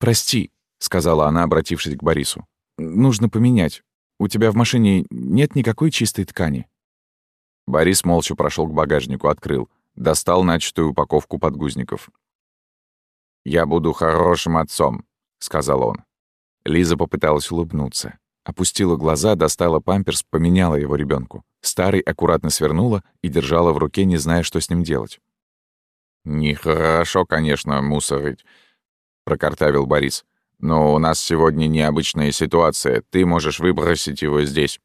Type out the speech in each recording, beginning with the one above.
«Прости», — сказала она, обратившись к Борису. «Нужно поменять. У тебя в машине нет никакой чистой ткани». Борис молча прошел к багажнику, открыл, достал начатую упаковку подгузников. «Я буду хорошим отцом», — сказал он. Лиза попыталась улыбнуться. Опустила глаза, достала памперс, поменяла его ребенку. Старый аккуратно свернула и держала в руке, не зная, что с ним делать. «Нехорошо, конечно, мусорить», — прокартавил Борис. «Но у нас сегодня необычная ситуация. Ты можешь выбросить его здесь».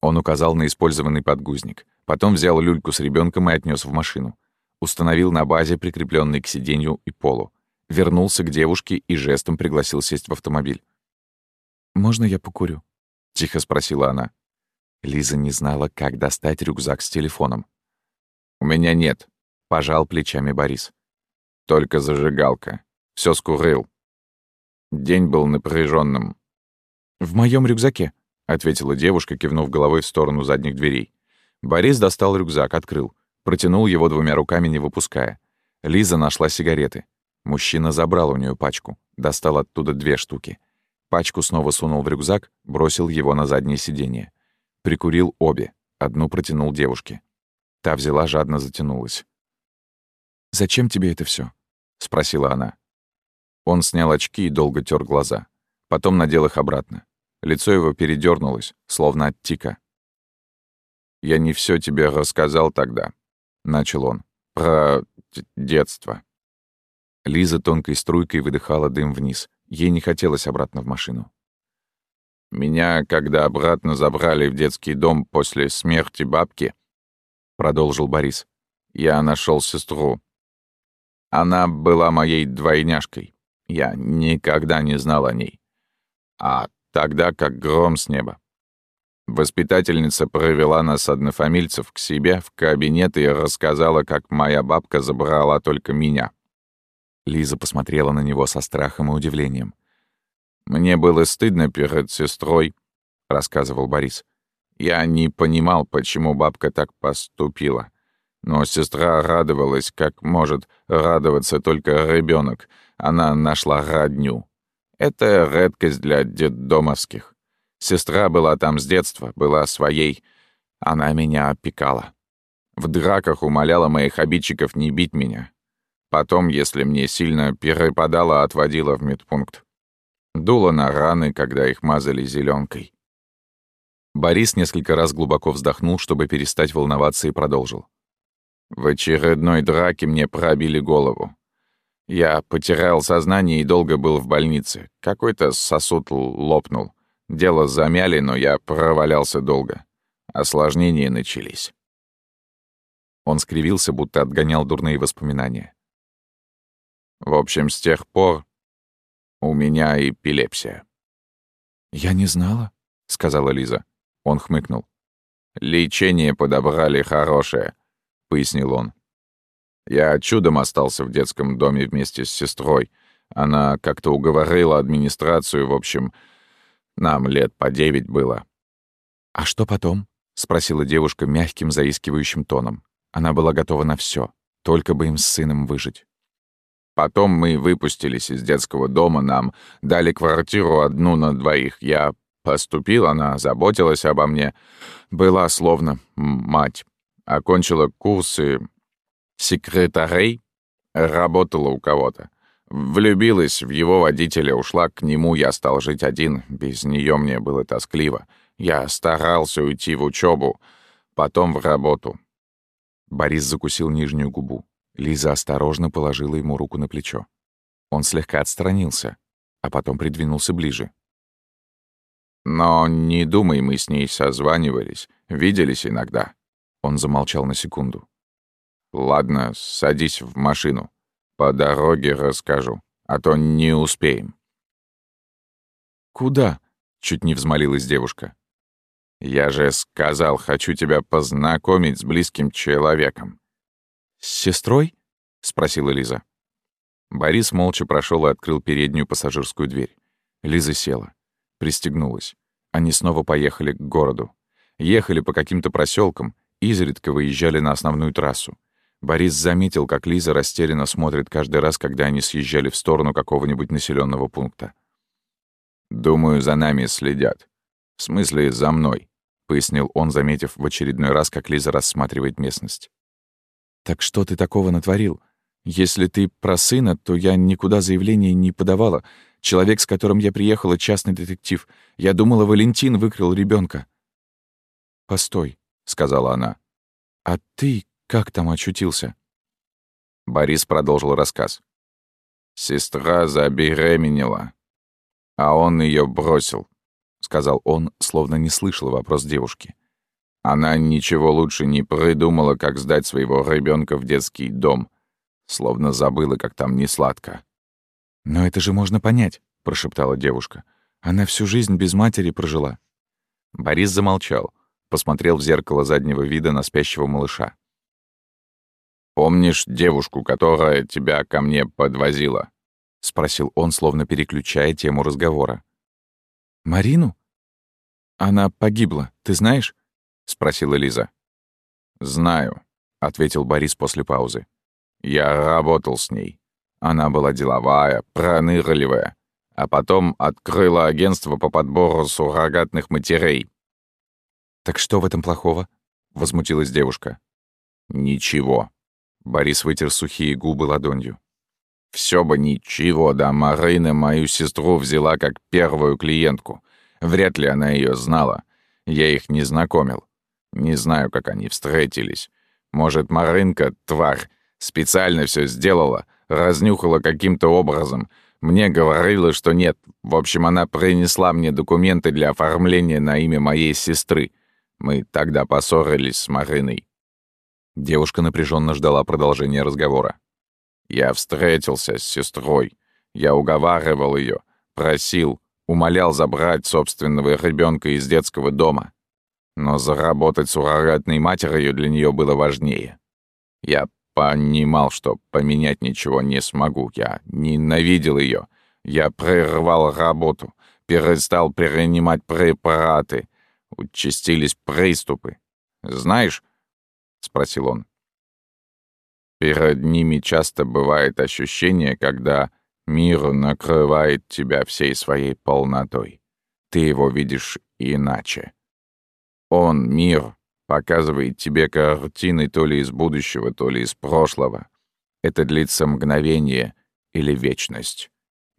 Он указал на использованный подгузник. Потом взял люльку с ребенком и отнес в машину. Установил на базе, прикрепленной к сиденью и полу. Вернулся к девушке и жестом пригласил сесть в автомобиль. «Можно я покурю?» — тихо спросила она. Лиза не знала, как достать рюкзак с телефоном. «У меня нет», — пожал плечами Борис. «Только зажигалка. Все скурил. День был напряженным. «В моем рюкзаке», — ответила девушка, кивнув головой в сторону задних дверей. Борис достал рюкзак, открыл. Протянул его двумя руками, не выпуская. Лиза нашла сигареты. Мужчина забрал у нее пачку, достал оттуда две штуки — Пачку снова сунул в рюкзак, бросил его на заднее сиденье. Прикурил обе, одну протянул девушке. Та взяла, жадно затянулась. «Зачем тебе это все? спросила она. Он снял очки и долго тер глаза. Потом надел их обратно. Лицо его передернулось, словно от тика. «Я не все тебе рассказал тогда», — начал он. «Про детство». Лиза тонкой струйкой выдыхала дым вниз, Ей не хотелось обратно в машину. «Меня, когда обратно забрали в детский дом после смерти бабки», — продолжил Борис, — «я нашел сестру. Она была моей двойняшкой. Я никогда не знал о ней. А тогда как гром с неба. Воспитательница провела нас, однофамильцев, к себе в кабинет и рассказала, как моя бабка забрала только меня. Лиза посмотрела на него со страхом и удивлением. «Мне было стыдно перед сестрой», — рассказывал Борис. «Я не понимал, почему бабка так поступила. Но сестра радовалась, как может радоваться только ребенок. Она нашла родню. Это редкость для детдомовских. Сестра была там с детства, была своей. Она меня опекала. В драках умоляла моих обидчиков не бить меня. Потом, если мне сильно перепадало, отводила в медпункт. Дула на раны, когда их мазали зеленкой. Борис несколько раз глубоко вздохнул, чтобы перестать волноваться, и продолжил. В очередной драке мне пробили голову. Я потерял сознание и долго был в больнице. Какой-то сосуд лопнул. Дело замяли, но я провалялся долго. Осложнения начались. Он скривился, будто отгонял дурные воспоминания. В общем, с тех пор у меня эпилепсия». «Я не знала», — сказала Лиза. Он хмыкнул. «Лечение подобрали хорошее», — пояснил он. «Я чудом остался в детском доме вместе с сестрой. Она как-то уговорила администрацию, в общем, нам лет по девять было». «А что потом?» — спросила девушка мягким, заискивающим тоном. Она была готова на все, только бы им с сыном выжить. Потом мы выпустились из детского дома, нам дали квартиру одну на двоих. Я поступила, она заботилась обо мне. Была словно мать. Окончила курсы секретарей, работала у кого-то. Влюбилась в его водителя, ушла к нему, я стал жить один. Без нее мне было тоскливо. Я старался уйти в учебу, потом в работу. Борис закусил нижнюю губу. Лиза осторожно положила ему руку на плечо. Он слегка отстранился, а потом придвинулся ближе. «Но не думай, мы с ней созванивались, виделись иногда». Он замолчал на секунду. «Ладно, садись в машину. По дороге расскажу, а то не успеем». «Куда?» — чуть не взмолилась девушка. «Я же сказал, хочу тебя познакомить с близким человеком. «С сестрой?» — спросила Лиза. Борис молча прошел и открыл переднюю пассажирскую дверь. Лиза села, пристегнулась. Они снова поехали к городу. Ехали по каким-то проселкам, изредка выезжали на основную трассу. Борис заметил, как Лиза растерянно смотрит каждый раз, когда они съезжали в сторону какого-нибудь населенного пункта. «Думаю, за нами следят. В смысле, за мной», — пояснил он, заметив в очередной раз, как Лиза рассматривает местность. «Так что ты такого натворил? Если ты про сына, то я никуда заявление не подавала. Человек, с которым я приехала, частный детектив. Я думала, Валентин выкрал ребенка. «Постой», — сказала она. «А ты как там очутился?» Борис продолжил рассказ. «Сестра забеременела, а он ее бросил», — сказал он, словно не слышал вопрос девушки. Она ничего лучше не придумала, как сдать своего ребенка в детский дом, словно забыла, как там не сладко. «Но это же можно понять», — прошептала девушка. «Она всю жизнь без матери прожила». Борис замолчал, посмотрел в зеркало заднего вида на спящего малыша. «Помнишь девушку, которая тебя ко мне подвозила?» — спросил он, словно переключая тему разговора. «Марину? Она погибла, ты знаешь?» — спросила Лиза. «Знаю», — ответил Борис после паузы. «Я работал с ней. Она была деловая, пронырливая, а потом открыла агентство по подбору суррогатных матерей». «Так что в этом плохого?» — возмутилась девушка. «Ничего», Борис вытер сухие губы ладонью. Все бы ничего, да Марина мою сестру взяла как первую клиентку. Вряд ли она ее знала. Я их не знакомил. Не знаю, как они встретились. Может, Маринка, тварь, специально все сделала, разнюхала каким-то образом. Мне говорила, что нет. В общем, она принесла мне документы для оформления на имя моей сестры. Мы тогда поссорились с Мариной. Девушка напряженно ждала продолжения разговора. Я встретился с сестрой. Я уговаривал ее, просил, умолял забрать собственного ребенка из детского дома. Но заработать суррогатной матерью для нее было важнее. Я понимал, что поменять ничего не смогу. Я ненавидел ее. Я прервал работу, перестал принимать препараты. Участились приступы. Знаешь, — спросил он. «Перед ними часто бывает ощущение, когда мир накрывает тебя всей своей полнотой. Ты его видишь иначе. Он, мир, показывает тебе картины то ли из будущего, то ли из прошлого. Это длится мгновение или вечность.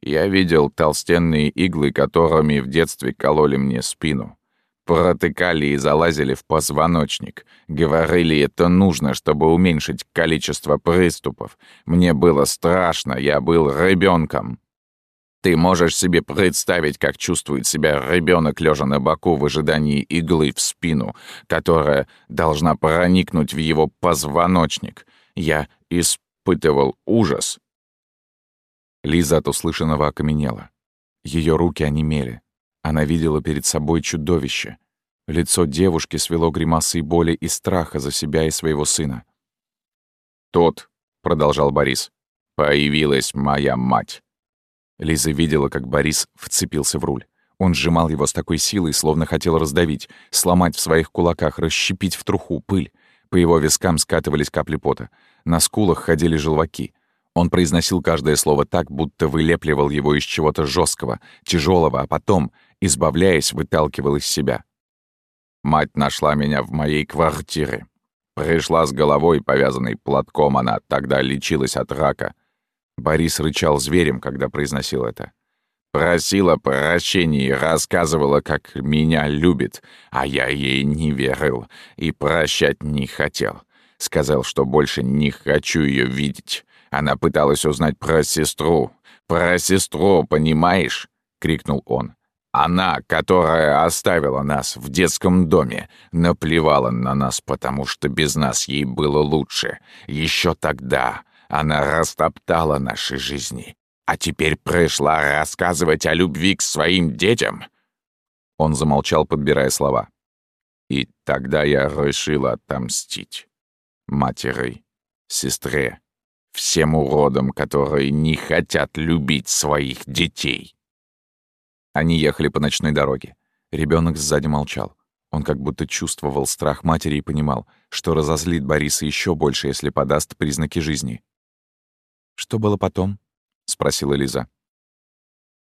Я видел толстенные иглы, которыми в детстве кололи мне спину. Протыкали и залазили в позвоночник. Говорили, это нужно, чтобы уменьшить количество приступов. Мне было страшно, я был ребенком. Ты можешь себе представить, как чувствует себя ребенок, лежа на боку в ожидании иглы в спину, которая должна проникнуть в его позвоночник. Я испытывал ужас. Лиза от услышанного окаменела. Ее руки онемели. Она видела перед собой чудовище. Лицо девушки свело гримасой боли и страха за себя и своего сына. «Тот», — продолжал Борис, — «появилась моя мать». Лиза видела, как Борис вцепился в руль. Он сжимал его с такой силой, словно хотел раздавить, сломать в своих кулаках, расщепить в труху, пыль. По его вискам скатывались капли пота. На скулах ходили желваки. Он произносил каждое слово так, будто вылепливал его из чего-то жесткого, тяжелого, а потом, избавляясь, выталкивал из себя. Мать нашла меня в моей квартире. Пришла с головой, повязанной платком, она тогда лечилась от рака. Борис рычал зверем, когда произносил это. Просила прощения и рассказывала, как меня любит, а я ей не верил и прощать не хотел. Сказал, что больше не хочу ее видеть. Она пыталась узнать про сестру. «Про сестру, понимаешь?» — крикнул он. Она, которая оставила нас в детском доме, наплевала на нас, потому что без нас ей было лучше. Еще тогда она растоптала наши жизни. А теперь пришла рассказывать о любви к своим детям. Он замолчал, подбирая слова. И тогда я решила отомстить. Матери, сестре, всем уродам, которые не хотят любить своих детей. Они ехали по ночной дороге. Ребенок сзади молчал. Он как будто чувствовал страх матери и понимал, что разозлит Бориса еще больше, если подаст признаки жизни. «Что было потом?» — спросила Лиза.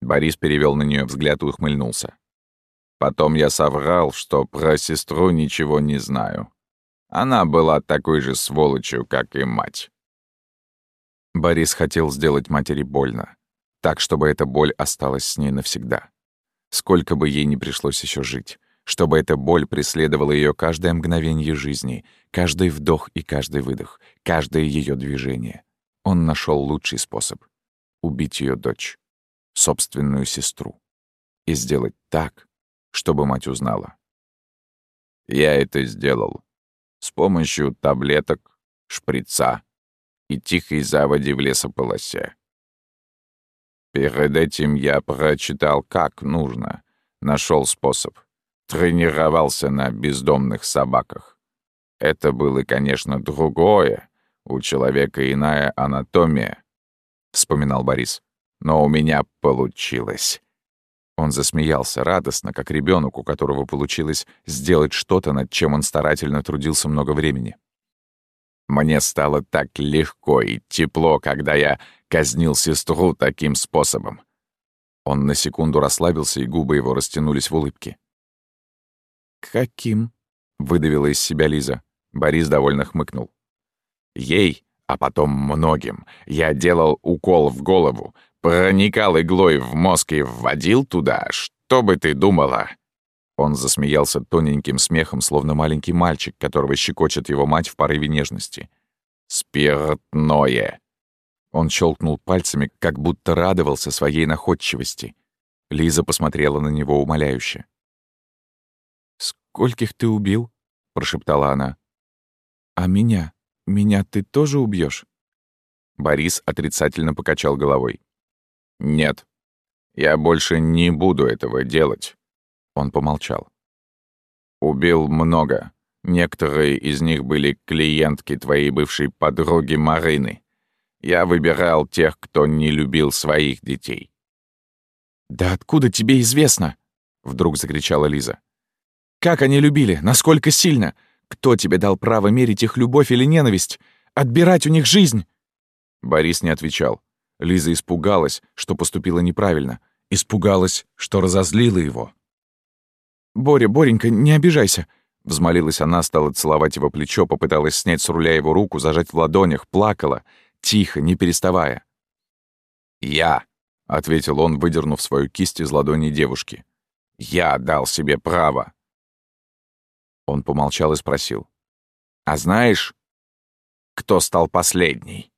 Борис перевел на нее взгляд и ухмыльнулся. Потом я соврал, что про сестру ничего не знаю. Она была такой же сволочью, как и мать. Борис хотел сделать матери больно, так, чтобы эта боль осталась с ней навсегда. Сколько бы ей ни пришлось еще жить, чтобы эта боль преследовала ее каждое мгновение жизни, каждый вдох и каждый выдох, каждое ее движение. Он нашел лучший способ — убить ее дочь, собственную сестру, и сделать так, чтобы мать узнала. Я это сделал с помощью таблеток, шприца и тихой заводи в лесополосе. Перед этим я прочитал, как нужно, нашел способ, тренировался на бездомных собаках. Это было, конечно, другое, у человека иная анатомия, — вспоминал Борис. Но у меня получилось. Он засмеялся радостно, как ребенок, у которого получилось сделать что-то, над чем он старательно трудился много времени. Мне стало так легко и тепло, когда я казнил сестру таким способом. Он на секунду расслабился, и губы его растянулись в улыбке. «Каким?» — выдавила из себя Лиза. Борис довольно хмыкнул. Ей, а потом многим, я делал укол в голову, проникал иглой в мозг и вводил туда, что бы ты думала?» Он засмеялся тоненьким смехом, словно маленький мальчик, которого щекочет его мать в порыве нежности. «Спиртное!» Он щелкнул пальцами, как будто радовался своей находчивости. Лиза посмотрела на него умоляюще. «Скольких ты убил?» — прошептала она. «А меня? Меня ты тоже убьешь? Борис отрицательно покачал головой. «Нет, я больше не буду этого делать». Он помолчал. «Убил много. Некоторые из них были клиентки твоей бывшей подруги Марины. Я выбирал тех, кто не любил своих детей». «Да откуда тебе известно?» — вдруг закричала Лиза. «Как они любили? Насколько сильно? Кто тебе дал право мерить их любовь или ненависть? Отбирать у них жизнь?» Борис не отвечал. Лиза испугалась, что поступила неправильно. Испугалась, что разозлила его. «Боря, Боренька, не обижайся!» Взмолилась она, стала целовать его плечо, попыталась снять с руля его руку, зажать в ладонях, плакала, тихо, не переставая. «Я», — ответил он, выдернув свою кисть из ладони девушки. «Я дал себе право». Он помолчал и спросил. «А знаешь, кто стал последней?»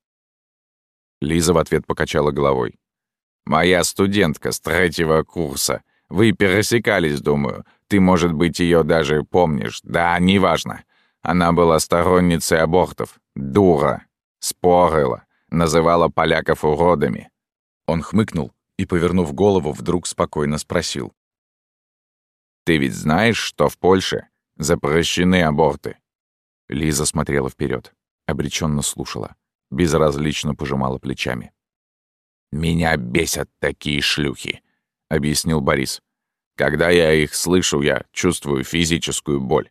Лиза в ответ покачала головой. «Моя студентка с третьего курса. Вы пересекались, думаю. Ты, может быть, ее даже помнишь. Да, неважно. Она была сторонницей абортов. Дура. Спорила. Называла поляков уродами». Он хмыкнул и, повернув голову, вдруг спокойно спросил. «Ты ведь знаешь, что в Польше запрещены аборты?» Лиза смотрела вперед, обреченно слушала безразлично пожимала плечами. «Меня бесят такие шлюхи», — объяснил Борис. «Когда я их слышу, я чувствую физическую боль.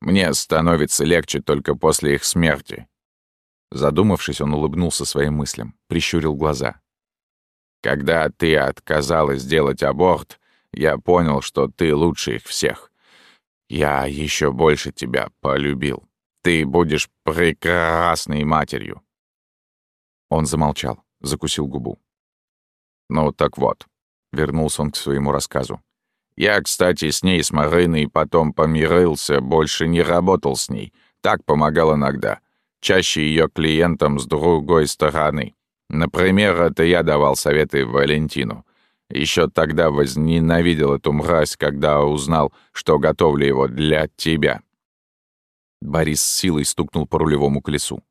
Мне становится легче только после их смерти». Задумавшись, он улыбнулся своим мыслям, прищурил глаза. «Когда ты отказалась сделать аборт, я понял, что ты лучше их всех. Я еще больше тебя полюбил. Ты будешь прекрасной матерью. Он замолчал, закусил губу. «Ну так вот», — вернулся он к своему рассказу. «Я, кстати, с ней, с Мариной, потом помирился, больше не работал с ней. Так помогал иногда. Чаще ее клиентам с другой стороны. Например, это я давал советы Валентину. Еще тогда возненавидел эту мразь, когда узнал, что готовлю его для тебя». Борис с силой стукнул по рулевому колесу.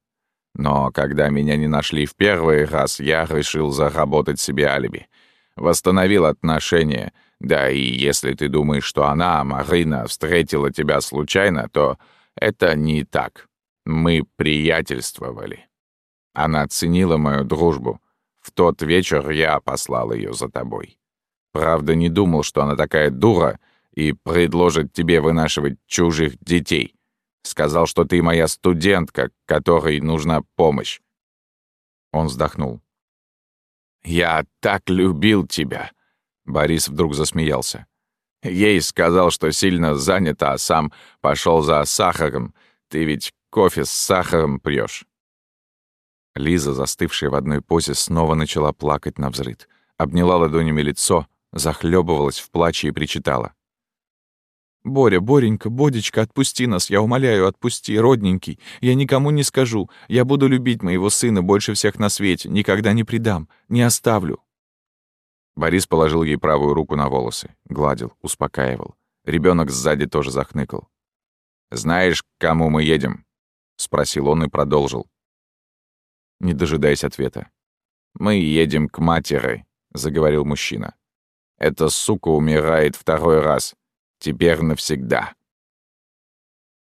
Но когда меня не нашли в первый раз, я решил заработать себе алиби. Восстановил отношения. Да и если ты думаешь, что она, Марина, встретила тебя случайно, то это не так. Мы приятельствовали. Она ценила мою дружбу. В тот вечер я послал ее за тобой. Правда, не думал, что она такая дура, и предложит тебе вынашивать чужих детей. Сказал, что ты моя студентка, которой нужна помощь. Он вздохнул. «Я так любил тебя!» Борис вдруг засмеялся. Ей сказал, что сильно занята, а сам пошел за сахаром. Ты ведь кофе с сахаром пьешь. Лиза, застывшая в одной позе, снова начала плакать на взрыд. Обняла ладонями лицо, захлебывалась в плаче и причитала. «Боря, Боренька, Бодечка, отпусти нас, я умоляю, отпусти, родненький. Я никому не скажу. Я буду любить моего сына больше всех на свете, никогда не предам, не оставлю». Борис положил ей правую руку на волосы, гладил, успокаивал. Ребенок сзади тоже захныкал. «Знаешь, к кому мы едем?» — спросил он и продолжил. Не дожидаясь ответа. «Мы едем к матери», — заговорил мужчина. «Эта сука умирает второй раз. Теперь навсегда».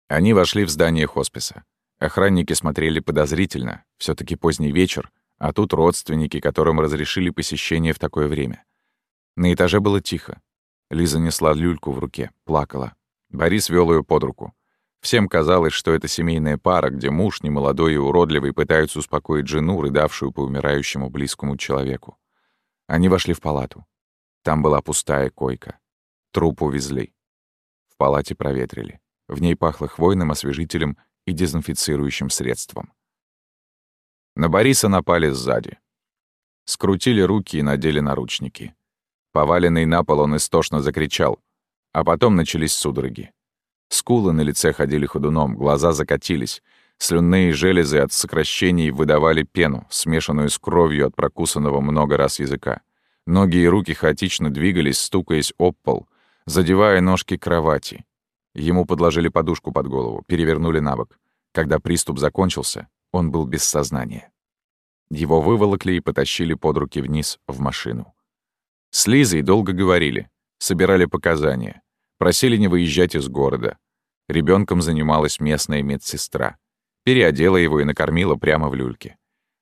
Они вошли в здание хосписа. Охранники смотрели подозрительно. все таки поздний вечер, а тут родственники, которым разрешили посещение в такое время. На этаже было тихо. Лиза несла люльку в руке, плакала. Борис вел ее под руку. Всем казалось, что это семейная пара, где муж, немолодой и уродливый, пытаются успокоить жену, рыдавшую по умирающему близкому человеку. Они вошли в палату. Там была пустая койка. Труп увезли. В палате проветрили. В ней пахло хвойным освежителем и дезинфицирующим средством. На Бориса напали сзади. Скрутили руки и надели наручники. Поваленный на пол он истошно закричал, а потом начались судороги. Скулы на лице ходили ходуном, глаза закатились, слюнные железы от сокращений выдавали пену, смешанную с кровью от прокусанного много раз языка. Ноги и руки хаотично двигались, стукаясь об пол, задевая ножки кровати. Ему подложили подушку под голову, перевернули на бок. Когда приступ закончился, он был без сознания. Его выволокли и потащили под руки вниз в машину. С Лизой долго говорили, собирали показания, просили не выезжать из города. Ребенком занималась местная медсестра. Переодела его и накормила прямо в люльке.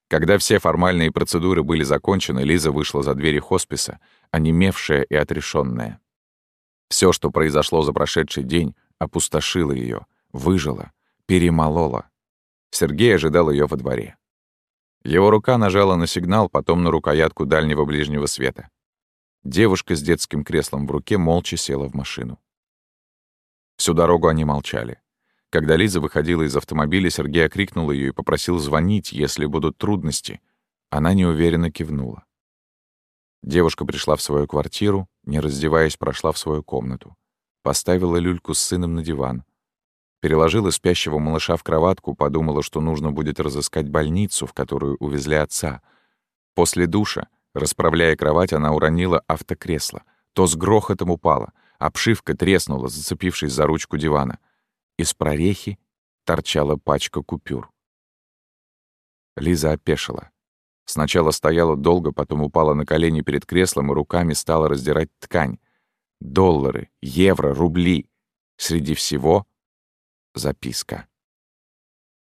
Когда все формальные процедуры были закончены, Лиза вышла за двери хосписа, онемевшая и отрешенная. Все, что произошло за прошедший день, опустошило ее, выжило, перемололо. Сергей ожидал ее во дворе. Его рука нажала на сигнал, потом на рукоятку дальнего ближнего света. Девушка с детским креслом в руке молча села в машину. Всю дорогу они молчали. Когда Лиза выходила из автомобиля, Сергей окрикнул ее и попросил звонить, если будут трудности. Она неуверенно кивнула. Девушка пришла в свою квартиру, не раздеваясь, прошла в свою комнату. Поставила люльку с сыном на диван, Переложила спящего малыша в кроватку, подумала, что нужно будет разыскать больницу, в которую увезли отца. После душа, расправляя кровать, она уронила автокресло. То с грохотом упала, обшивка треснула, зацепившись за ручку дивана. Из прорехи торчала пачка купюр. Лиза опешила. Сначала стояла долго, потом упала на колени перед креслом и руками стала раздирать ткань. Доллары, евро, рубли. Среди всего записка.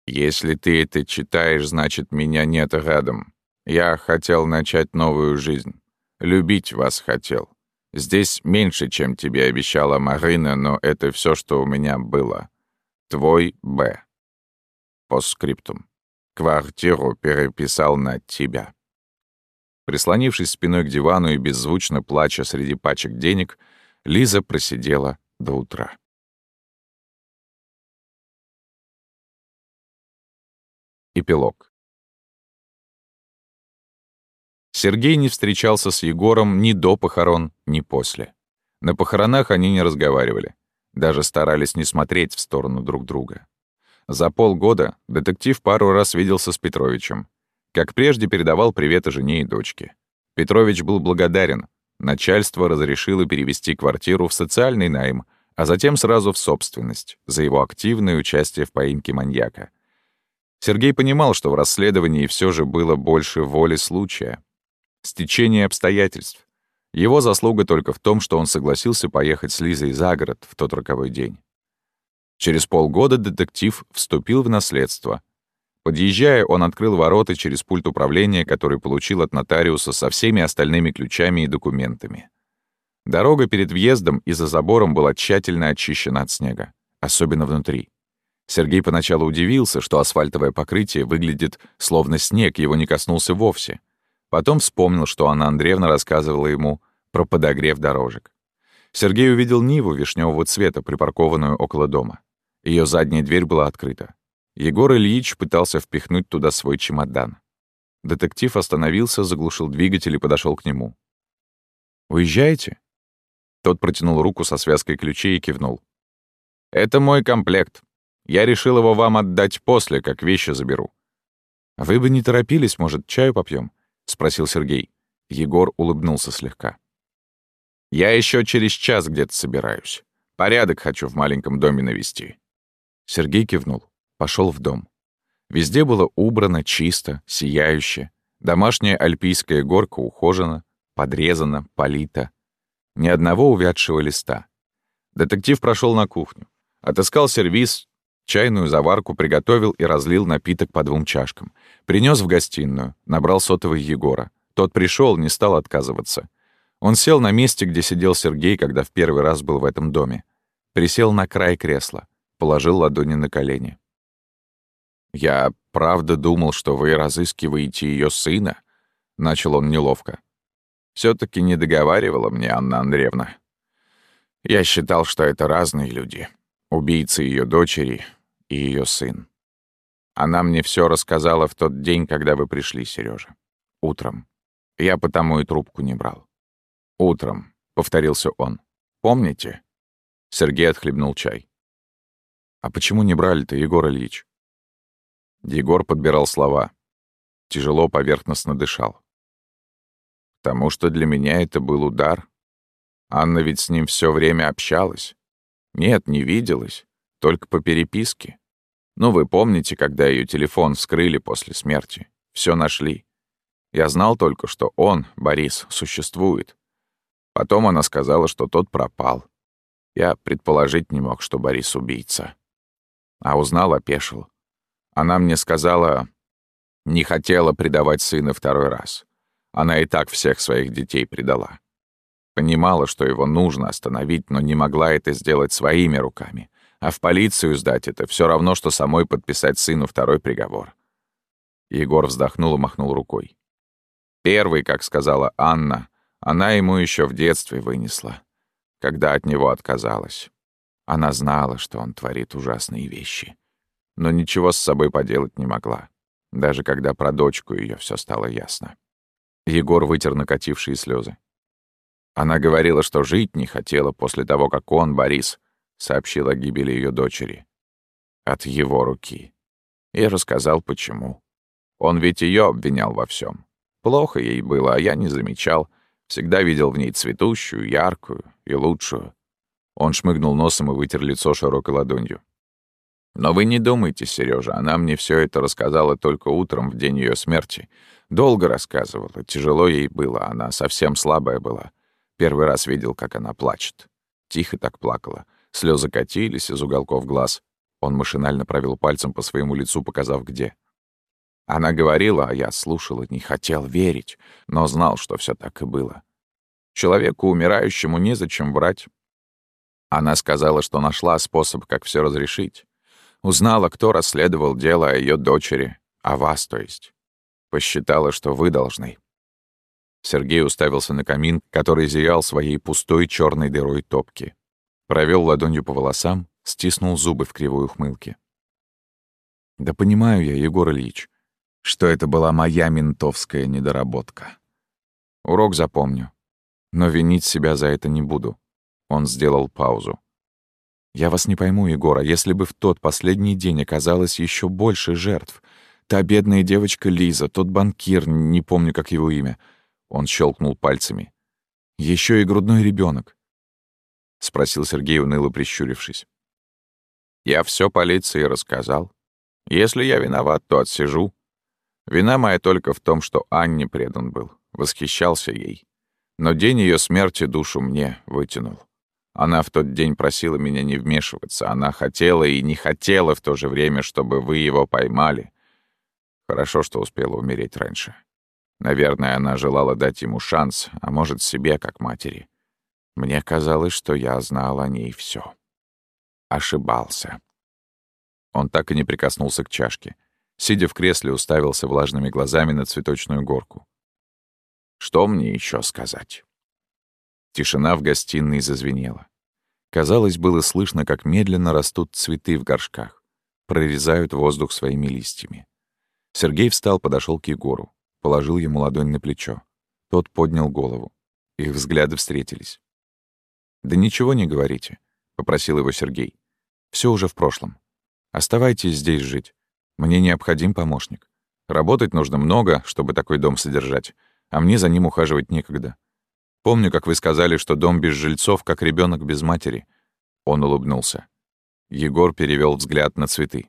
«Если ты это читаешь, значит, меня нет рядом. Я хотел начать новую жизнь. Любить вас хотел. Здесь меньше, чем тебе обещала Марина, но это все, что у меня было. Твой Б. По скриптум. Квартиру переписал на тебя». Прислонившись спиной к дивану и беззвучно плача среди пачек денег, Лиза просидела до утра. Эпилог. Сергей не встречался с Егором ни до похорон, ни после. На похоронах они не разговаривали. Даже старались не смотреть в сторону друг друга. За полгода детектив пару раз виделся с Петровичем. Как прежде, передавал приветы жене и дочке. Петрович был благодарен. Начальство разрешило перевести квартиру в социальный найм, а затем сразу в собственность за его активное участие в поимке маньяка — Сергей понимал, что в расследовании все же было больше воли случая. Стечение обстоятельств. Его заслуга только в том, что он согласился поехать с Лизой за город в тот роковой день. Через полгода детектив вступил в наследство. Подъезжая, он открыл ворота через пульт управления, который получил от нотариуса со всеми остальными ключами и документами. Дорога перед въездом и за забором была тщательно очищена от снега, особенно внутри. Сергей поначалу удивился, что асфальтовое покрытие выглядит словно снег, его не коснулся вовсе. Потом вспомнил, что Анна Андреевна рассказывала ему про подогрев дорожек. Сергей увидел Ниву вишневого цвета, припаркованную около дома. Ее задняя дверь была открыта. Егор Ильич пытался впихнуть туда свой чемодан. Детектив остановился, заглушил двигатель и подошел к нему. «Уезжаете?» Тот протянул руку со связкой ключей и кивнул. «Это мой комплект. Я решил его вам отдать после, как вещи заберу». «Вы бы не торопились, может, чаю попьем? спросил Сергей. Егор улыбнулся слегка. «Я еще через час где-то собираюсь. Порядок хочу в маленьком доме навести». Сергей кивнул, пошел в дом. Везде было убрано, чисто, сияюще. Домашняя альпийская горка ухожена, подрезана, полита. Ни одного увядшего листа. Детектив прошел на кухню. Отыскал сервиз, чайную заварку приготовил и разлил напиток по двум чашкам. Принес в гостиную, набрал сотовый Егора. Тот пришел, не стал отказываться. Он сел на месте, где сидел Сергей, когда в первый раз был в этом доме. Присел на край кресла, положил ладони на колени. «Я правда думал, что вы разыскиваете ее сына?» — начал он неловко. все таки не договаривала мне Анна Андреевна. Я считал, что это разные люди. Убийца ее дочери и ее сын. Она мне все рассказала в тот день, когда вы пришли, Сережа. Утром. Я потому и трубку не брал. Утром, — повторился он. Помните? Сергей отхлебнул чай. А почему не брали-то, Егор Ильич? Егор подбирал слова. Тяжело поверхностно дышал. Потому что для меня это был удар. Анна ведь с ним все время общалась. Нет, не виделась. Только по переписке. Ну, вы помните, когда ее телефон вскрыли после смерти? Все нашли. Я знал только, что он, Борис, существует. Потом она сказала, что тот пропал. Я предположить не мог, что Борис убийца. А узнал, опешил. Она мне сказала, не хотела предавать сына второй раз. Она и так всех своих детей предала. Понимала, что его нужно остановить, но не могла это сделать своими руками. А в полицию сдать это все равно, что самой подписать сыну второй приговор. Егор вздохнул и махнул рукой. Первый, как сказала Анна, она ему еще в детстве вынесла, когда от него отказалась. Она знала, что он творит ужасные вещи но ничего с собой поделать не могла, даже когда про дочку ее все стало ясно. Егор вытер накатившие слезы. Она говорила, что жить не хотела после того, как он, Борис, сообщил о гибели ее дочери. От его руки. И рассказал, почему. Он ведь ее обвинял во всем. Плохо ей было, а я не замечал. Всегда видел в ней цветущую, яркую и лучшую. Он шмыгнул носом и вытер лицо широкой ладонью. Но вы не думайте, Сережа, она мне все это рассказала только утром, в день ее смерти. Долго рассказывала, тяжело ей было, она совсем слабая была. Первый раз видел, как она плачет. Тихо так плакала. Слезы катились из уголков глаз. Он машинально провел пальцем по своему лицу, показав где. Она говорила, а я слушал и не хотел верить, но знал, что все так и было. Человеку умирающему незачем врать. Она сказала, что нашла способ, как все разрешить. Узнала, кто расследовал дело о ее дочери, о вас, то есть. Посчитала, что вы должны. Сергей уставился на камин, который зиял своей пустой черной дырой топки. Провел ладонью по волосам, стиснул зубы в кривой ухмылке. «Да понимаю я, Егор Ильич, что это была моя ментовская недоработка. Урок запомню, но винить себя за это не буду». Он сделал паузу. Я вас не пойму, Егор, а если бы в тот последний день оказалось еще больше жертв? Та бедная девочка Лиза, тот банкир, не помню, как его имя. Он щелкнул пальцами. Еще и грудной ребенок. спросил Сергей, уныло прищурившись. Я все полиции рассказал. Если я виноват, то отсижу. Вина моя только в том, что Анне предан был, восхищался ей. Но день ее смерти душу мне вытянул. Она в тот день просила меня не вмешиваться. Она хотела и не хотела в то же время, чтобы вы его поймали. Хорошо, что успела умереть раньше. Наверное, она желала дать ему шанс, а может, себе, как матери. Мне казалось, что я знал о ней все. Ошибался. Он так и не прикоснулся к чашке. Сидя в кресле, уставился влажными глазами на цветочную горку. Что мне еще сказать? Тишина в гостиной зазвенела. Казалось, было слышно, как медленно растут цветы в горшках, прорезают воздух своими листьями. Сергей встал, подошел к Егору, положил ему ладонь на плечо. Тот поднял голову. Их взгляды встретились. «Да ничего не говорите», — попросил его Сергей. Все уже в прошлом. Оставайтесь здесь жить. Мне необходим помощник. Работать нужно много, чтобы такой дом содержать, а мне за ним ухаживать некогда. Помню, как вы сказали, что дом без жильцов, как ребенок без матери. Он улыбнулся. Егор перевел взгляд на цветы.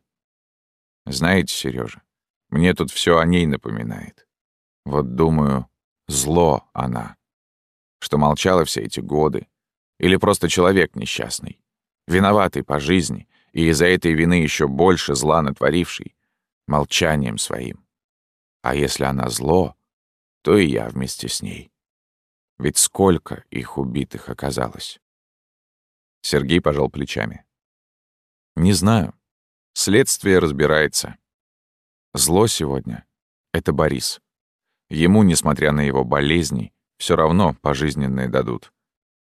Знаете, Сережа, мне тут все о ней напоминает. Вот думаю, зло она. Что молчала все эти годы. Или просто человек несчастный. Виноватый по жизни, и из-за этой вины еще больше зла натворивший. Молчанием своим. А если она зло, то и я вместе с ней. Ведь сколько их убитых оказалось? Сергей пожал плечами. Не знаю. Следствие разбирается. Зло сегодня — это Борис. Ему, несмотря на его болезни, все равно пожизненные дадут.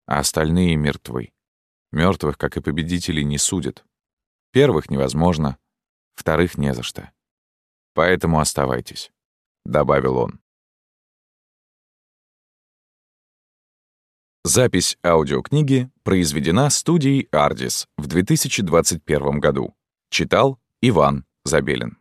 А остальные мертвы. Мертвых, как и победителей, не судят. Первых невозможно, вторых не за что. Поэтому оставайтесь, — добавил он. Запись аудиокниги произведена студией «Ардис» в 2021 году. Читал Иван Забелин.